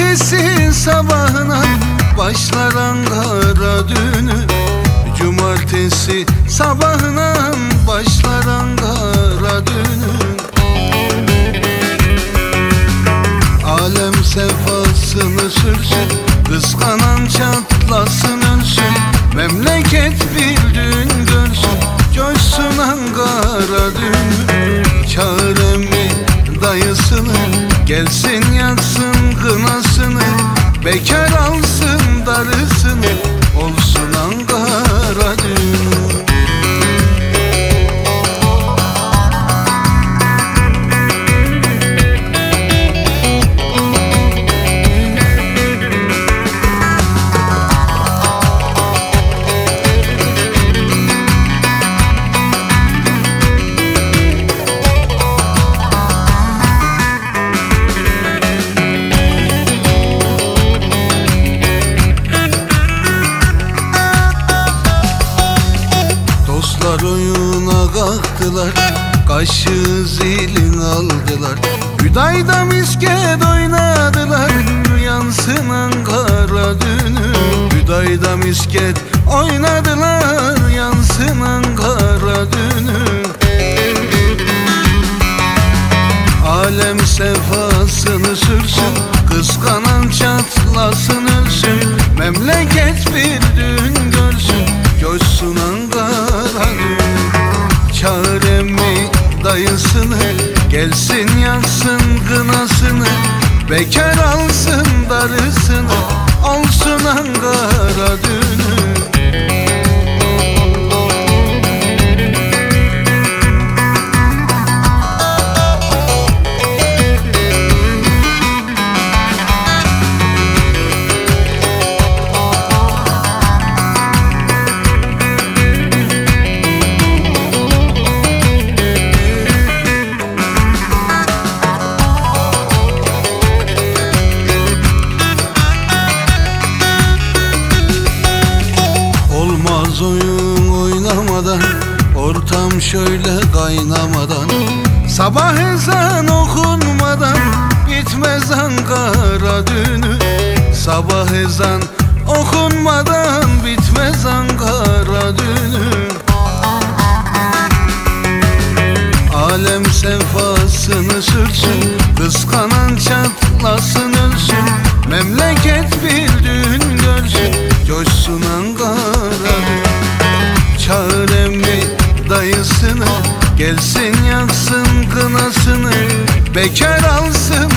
Cumartesi sabahına başlar Ankara düğünü. Cumartesi sabahına başlar Ankara düğünü. Alem sefasını sürsün Kıskanan çatlasın ölsün. Memleket bir düğün görsün Coşsun Ankara düğünü. Çağır dayısını Gelsin kınasını Bekar alsın Dostlar oyuna kalktılar Kaşı zilin aldılar. Hüdayda misket oynadılar Yansın Ankara düğünü. Hüdayda misket oynadılar Yansın Ankara düğünü. Alem sefasını sürsün Kıskanan çatlasın ölsün. Memleket bir düğün görsün Coşsun Ankara Çağır emmi dayısını Gelsin yaksın kınasını Bekar alsın darısını Olsun Ankara düğünü Olmaz oyun oynamadan Ortam şöyle kaynamadan Sabah ezan okunmadan Bitmez Ankara düğünü. Sabah ezan okunmadan Bitmez Gelsin yaksın kınasını Bekar alsın